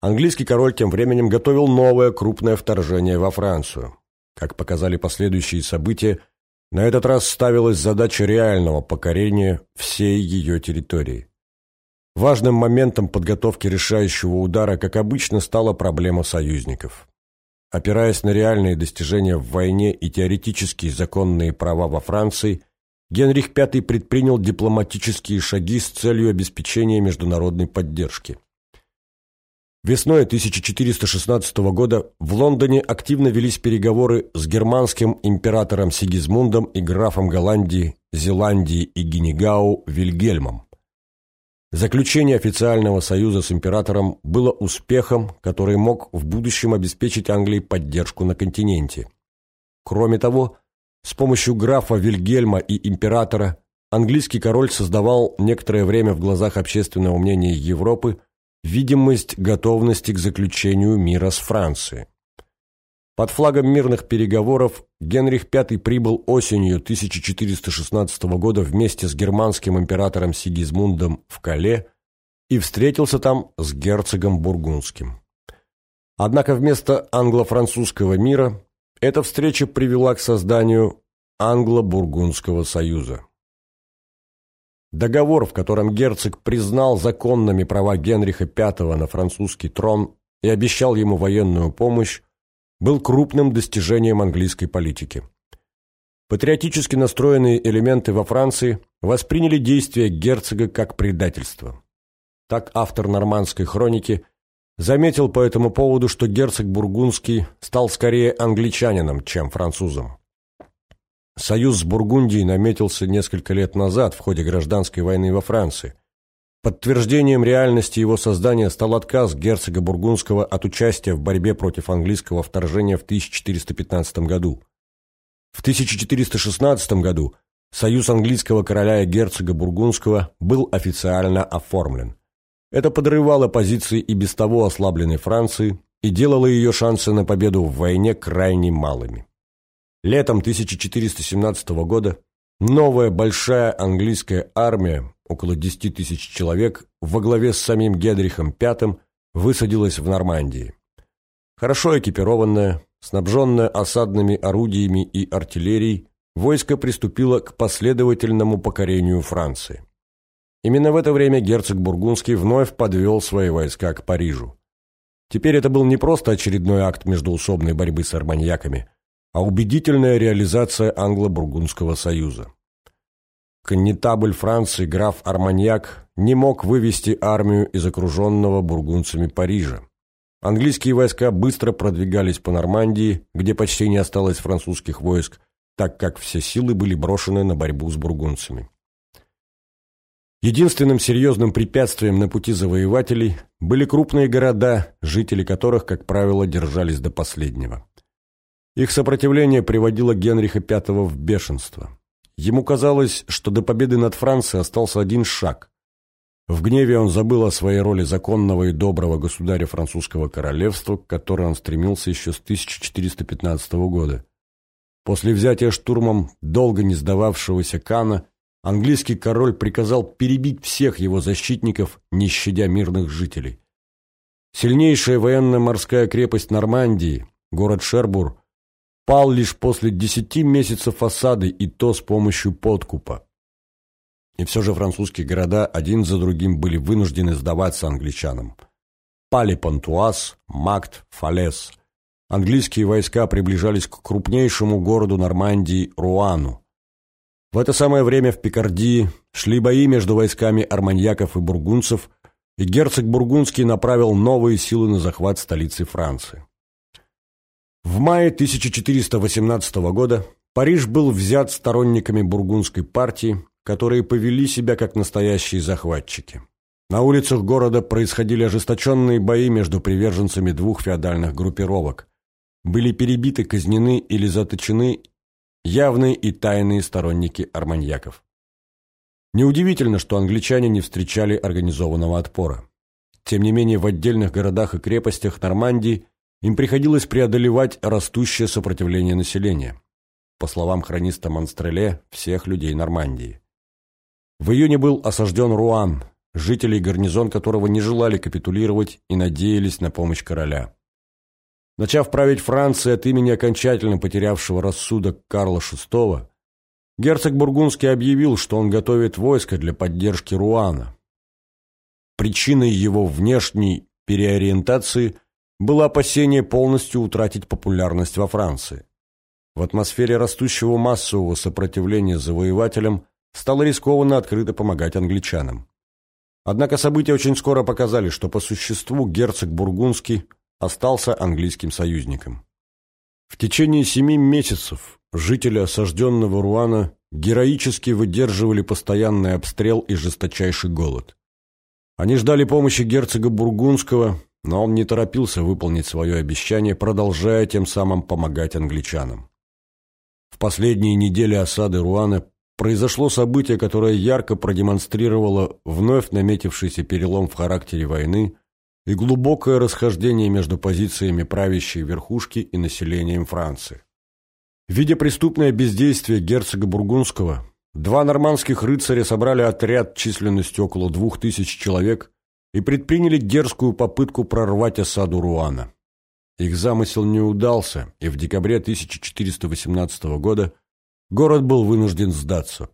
Английский король тем временем готовил новое крупное вторжение во Францию. Как показали последующие события, на этот раз ставилась задача реального покорения всей ее территории. Важным моментом подготовки решающего удара, как обычно, стала проблема союзников. Опираясь на реальные достижения в войне и теоретические законные права во Франции, Генрих V предпринял дипломатические шаги с целью обеспечения международной поддержки. Весной 1416 года в Лондоне активно велись переговоры с германским императором Сигизмундом и графом Голландии, Зеландии и Генегау Вильгельмом. Заключение официального союза с императором было успехом, который мог в будущем обеспечить Англии поддержку на континенте. Кроме того, с помощью графа Вильгельма и императора английский король создавал некоторое время в глазах общественного мнения Европы видимость готовности к заключению мира с Францией. Под флагом мирных переговоров Генрих V прибыл осенью 1416 года вместе с германским императором Сигизмундом в Кале и встретился там с герцогом Бургундским. Однако вместо англо-французского мира эта встреча привела к созданию Англо-Бургундского союза. Договор, в котором герцог признал законными права Генриха V на французский трон и обещал ему военную помощь, был крупным достижением английской политики. Патриотически настроенные элементы во Франции восприняли действия герцога как предательство. Так автор нормандской хроники заметил по этому поводу, что герцог Бургундский стал скорее англичанином, чем французом. Союз с Бургундией наметился несколько лет назад в ходе гражданской войны во Франции. Подтверждением реальности его создания стал отказ герцога Бургундского от участия в борьбе против английского вторжения в 1415 году. В 1416 году союз английского короля и герцога Бургундского был официально оформлен. Это подрывало позиции и без того ослабленной Франции и делало ее шансы на победу в войне крайне малыми. Летом 1417 года новая большая английская армия, около 10 тысяч человек, во главе с самим Генрихом V высадилась в Нормандии. Хорошо экипированная, снабженная осадными орудиями и артиллерией, войско приступило к последовательному покорению Франции. Именно в это время герцог Бургундский вновь подвел свои войска к Парижу. Теперь это был не просто очередной акт междуусобной борьбы с арманьяками – а убедительная реализация англо-бургундского союза. Коннетабль Франции граф Арманьяк не мог вывести армию из окруженного бургундцами Парижа. Английские войска быстро продвигались по Нормандии, где почти не осталось французских войск, так как все силы были брошены на борьбу с бургундцами. Единственным серьезным препятствием на пути завоевателей были крупные города, жители которых, как правило, держались до последнего. Их сопротивление приводило Генриха V в бешенство. Ему казалось, что до победы над Францией остался один шаг. В гневе он забыл о своей роли законного и доброго государя французского королевства, к которой он стремился еще с 1415 года. После взятия штурмом долго не сдававшегося Кана, английский король приказал перебить всех его защитников, не щадя мирных жителей. Сильнейшая военно-морская крепость Нормандии, город Шербур, пал лишь после десяти месяцев осады и то с помощью подкупа. И все же французские города один за другим были вынуждены сдаваться англичанам. Пали Пантуаз, Макт, Фалес. Английские войска приближались к крупнейшему городу Нормандии Руану. В это самое время в Пикардии шли бои между войсками арманьяков и бургунцев, и герцог Бургундский направил новые силы на захват столицы Франции. В мае 1418 года Париж был взят сторонниками бургундской партии, которые повели себя как настоящие захватчики. На улицах города происходили ожесточенные бои между приверженцами двух феодальных группировок. Были перебиты, казнены или заточены явные и тайные сторонники арманьяков. Неудивительно, что англичане не встречали организованного отпора. Тем не менее, в отдельных городах и крепостях Нормандии им приходилось преодолевать растущее сопротивление населения. По словам хрониста Монстреле, всех людей Нормандии. В июне был осажден Руан, жители гарнизон которого не желали капитулировать и надеялись на помощь короля. Начав править Францией от имени окончательно потерявшего рассудок Карла VI, герцог Бургундский объявил, что он готовит войско для поддержки Руана. Причиной его внешней переориентации было опасение полностью утратить популярность во Франции. В атмосфере растущего массового сопротивления завоевателям стало рискованно открыто помогать англичанам. Однако события очень скоро показали, что по существу герцог Бургундский остался английским союзником. В течение семи месяцев жители осажденного Руана героически выдерживали постоянный обстрел и жесточайший голод. Они ждали помощи герцога Бургундского, но он не торопился выполнить свое обещание, продолжая тем самым помогать англичанам. В последние недели осады Руана произошло событие, которое ярко продемонстрировало вновь наметившийся перелом в характере войны и глубокое расхождение между позициями правящей верхушки и населением Франции. Видя преступное бездействие герцога Бургундского, два нормандских рыцаря собрали отряд численностью около двух тысяч человек и предприняли дерзкую попытку прорвать осаду Руана. Их замысел не удался, и в декабре 1418 года город был вынужден сдаться.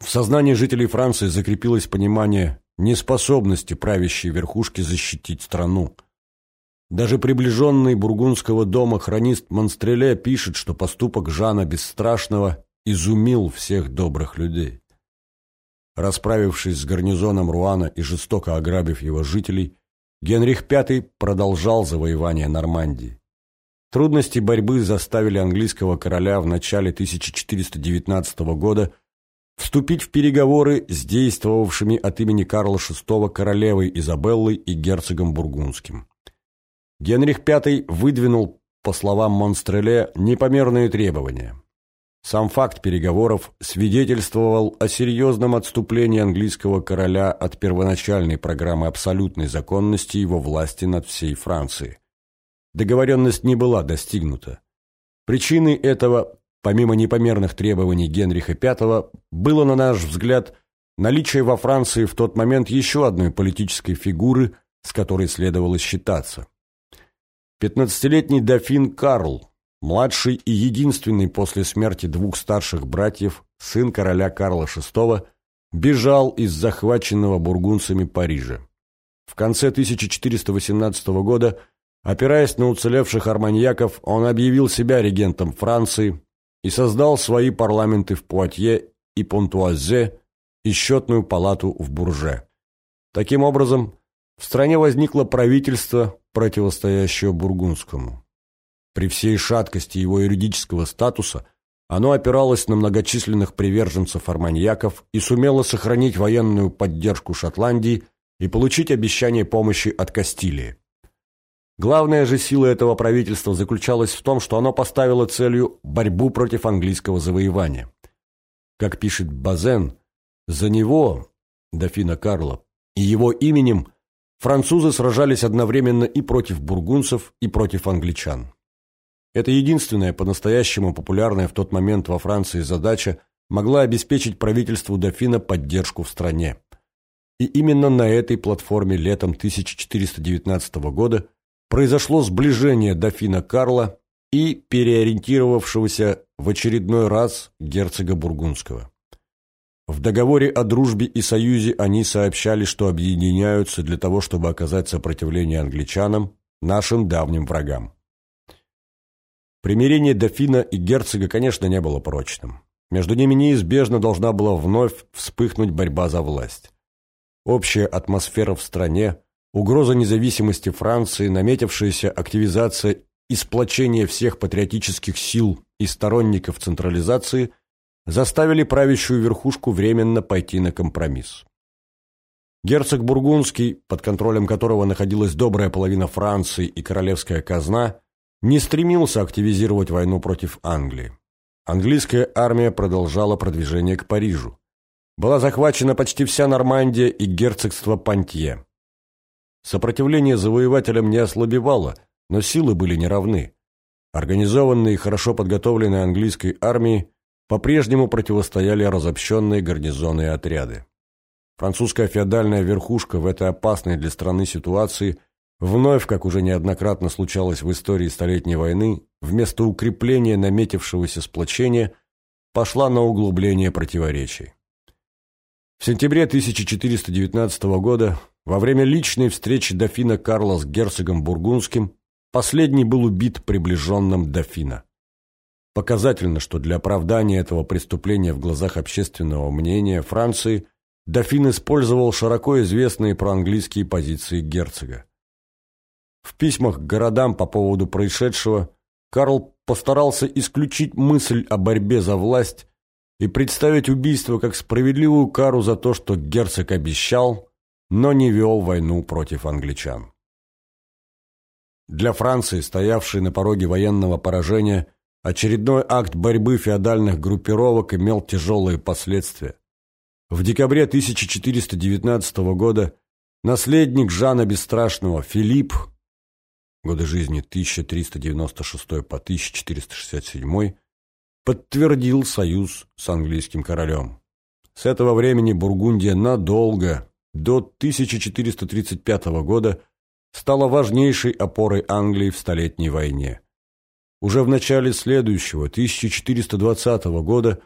В сознании жителей Франции закрепилось понимание неспособности правящей верхушки защитить страну. Даже приближенный бургундского дома хронист Монстреле пишет, что поступок Жана Бесстрашного изумил всех добрых людей. Расправившись с гарнизоном Руана и жестоко ограбив его жителей, Генрих V продолжал завоевание Нормандии. Трудности борьбы заставили английского короля в начале 1419 года вступить в переговоры с действовавшими от имени Карла VI королевой Изабеллой и герцогом Бургундским. Генрих V выдвинул, по словам Монстреле, непомерные требования. Сам факт переговоров свидетельствовал о серьезном отступлении английского короля от первоначальной программы абсолютной законности его власти над всей Францией. Договоренность не была достигнута. Причиной этого, помимо непомерных требований Генриха V, было, на наш взгляд, наличие во Франции в тот момент еще одной политической фигуры, с которой следовало считаться. Пятнадцатилетний дофин Карл – Младший и единственный после смерти двух старших братьев, сын короля Карла VI, бежал из захваченного бургунцами Парижа. В конце 1418 года, опираясь на уцелевших арманьяков, он объявил себя регентом Франции и создал свои парламенты в Пуатье и Понтуазе и счетную палату в Бурже. Таким образом, в стране возникло правительство, противостоящее бургундскому. При всей шаткости его юридического статуса оно опиралось на многочисленных приверженцев арманьяков и сумело сохранить военную поддержку Шотландии и получить обещание помощи от Кастилии. Главная же сила этого правительства заключалась в том, что оно поставило целью борьбу против английского завоевания. Как пишет Базен, за него, дофина Карла, и его именем французы сражались одновременно и против бургунцев, и против англичан. Эта единственная по-настоящему популярная в тот момент во Франции задача могла обеспечить правительству дофина поддержку в стране. И именно на этой платформе летом 1419 года произошло сближение дофина Карла и переориентировавшегося в очередной раз герцога Бургундского. В договоре о дружбе и союзе они сообщали, что объединяются для того, чтобы оказать сопротивление англичанам, нашим давним врагам. Примирение дофина и герцога, конечно, не было прочным. Между ними неизбежно должна была вновь вспыхнуть борьба за власть. Общая атмосфера в стране, угроза независимости Франции, наметившаяся активизация и сплочение всех патриотических сил и сторонников централизации заставили правящую верхушку временно пойти на компромисс. Герцог Бургундский, под контролем которого находилась добрая половина Франции и королевская казна, не стремился активизировать войну против Англии. Английская армия продолжала продвижение к Парижу. Была захвачена почти вся Нормандия и герцогство Пантье. Сопротивление завоевателям не ослабевало, но силы были неравны. Организованные и хорошо подготовленные английской армии по-прежнему противостояли разобщенные гарнизонные отряды. Французская феодальная верхушка в этой опасной для страны ситуации вновь, как уже неоднократно случалось в истории Столетней войны, вместо укрепления наметившегося сплочения пошла на углубление противоречий. В сентябре 1419 года, во время личной встречи дофина Карла с герцогом Бургундским, последний был убит приближенным дофина. Показательно, что для оправдания этого преступления в глазах общественного мнения Франции дофин использовал широко известные проанглийские позиции герцога. В письмах к городам по поводу происшедшего Карл постарался исключить мысль о борьбе за власть и представить убийство как справедливую кару за то, что герцог обещал, но не вел войну против англичан. Для Франции, стоявшей на пороге военного поражения, очередной акт борьбы феодальных группировок имел тяжелые последствия. В декабре 1419 года наследник Жана Бесстрашного Филипп годы жизни 1396 по 1467, подтвердил союз с английским королем. С этого времени Бургундия надолго, до 1435 года, стала важнейшей опорой Англии в Столетней войне. Уже в начале следующего, 1420 года,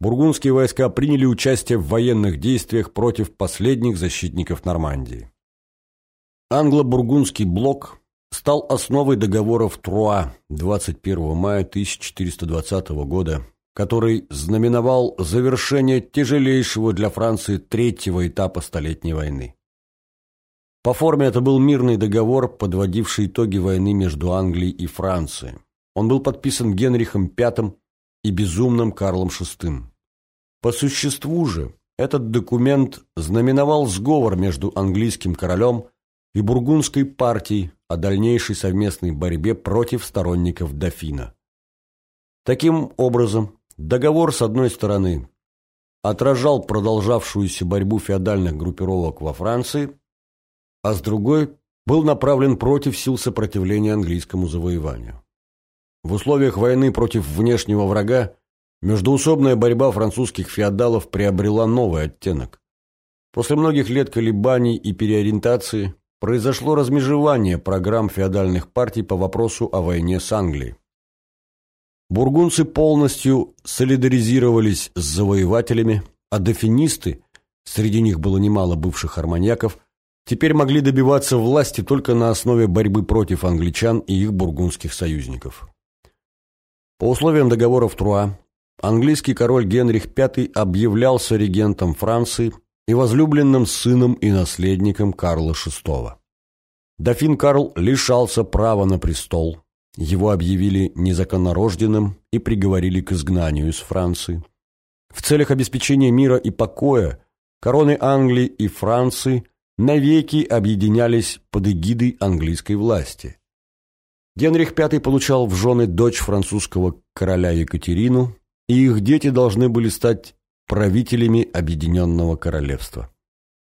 бургундские войска приняли участие в военных действиях против последних защитников Нормандии. Англо-бургундский блок стал основой договоров Труа 21 мая 1420 года, который знаменовал завершение тяжелейшего для Франции третьего этапа Столетней войны. По форме это был мирный договор, подводивший итоги войны между Англией и Францией. Он был подписан Генрихом V и безумным Карлом VI. По существу же этот документ знаменовал сговор между английским королем и бургундской партией о дальнейшей совместной борьбе против сторонников дофина. Таким образом, договор, с одной стороны, отражал продолжавшуюся борьбу феодальных группировок во Франции, а с другой был направлен против сил сопротивления английскому завоеванию. В условиях войны против внешнего врага междуусобная борьба французских феодалов приобрела новый оттенок. После многих лет колебаний и переориентации произошло размежевание программ феодальных партий по вопросу о войне с Англией. Бургунцы полностью солидаризировались с завоевателями, а дофинисты, среди них было немало бывших арманьяков, теперь могли добиваться власти только на основе борьбы против англичан и их бургундских союзников. По условиям договора в Труа, английский король Генрих V объявлялся регентом Франции – и возлюбленным сыном и наследником Карла VI. Дофин Карл лишался права на престол. Его объявили незаконнорожденным и приговорили к изгнанию из Франции. В целях обеспечения мира и покоя короны Англии и Франции навеки объединялись под эгидой английской власти. Генрих V получал в жены дочь французского короля Екатерину, и их дети должны были стать правителями Объединенного Королевства.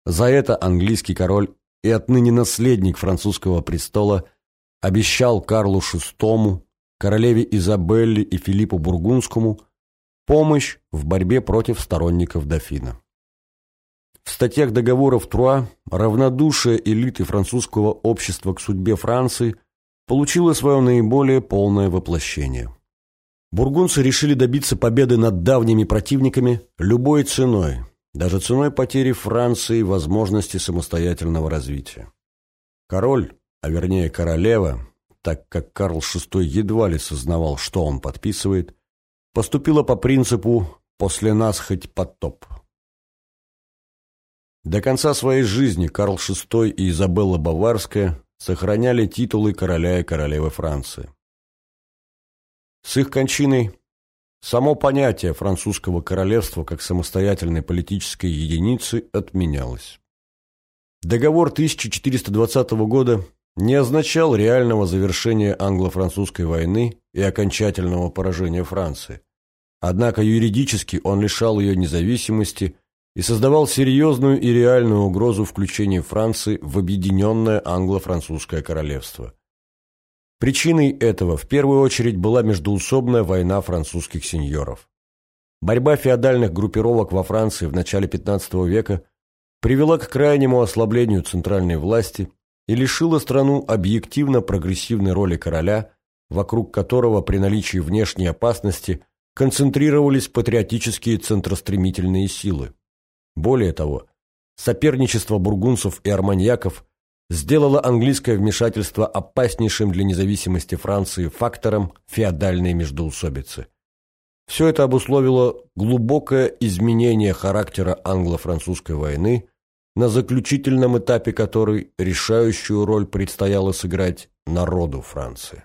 За это английский король и отныне наследник французского престола обещал Карлу VI, королеве Изабелле и Филиппу Бургундскому помощь в борьбе против сторонников дофина. В статьях договоров Труа равнодушие элиты французского общества к судьбе Франции получило свое наиболее полное воплощение – Бургунцы решили добиться победы над давними противниками любой ценой, даже ценой потери Франции возможности самостоятельного развития. Король, а вернее королева, так как Карл VI едва ли сознавал, что он подписывает, поступила по принципу «после нас хоть потоп». До конца своей жизни Карл VI и Изабелла Баварская сохраняли титулы короля и королевы Франции. С их кончиной само понятие французского королевства как самостоятельной политической единицы отменялось. Договор 1420 года не означал реального завершения англо-французской войны и окончательного поражения Франции. Однако юридически он лишал ее независимости и создавал серьезную и реальную угрозу включения Франции в объединенное англо-французское королевство. Причиной этого в первую очередь была междуусобная война французских сеньоров. Борьба феодальных группировок во Франции в начале XV века привела к крайнему ослаблению центральной власти и лишила страну объективно прогрессивной роли короля, вокруг которого при наличии внешней опасности концентрировались патриотические центростремительные силы. Более того, соперничество бургунцев и арманьяков сделало английское вмешательство опаснейшим для независимости Франции фактором феодальной междоусобицы. Все это обусловило глубокое изменение характера англо-французской войны, на заключительном этапе которой решающую роль предстояло сыграть народу Франции.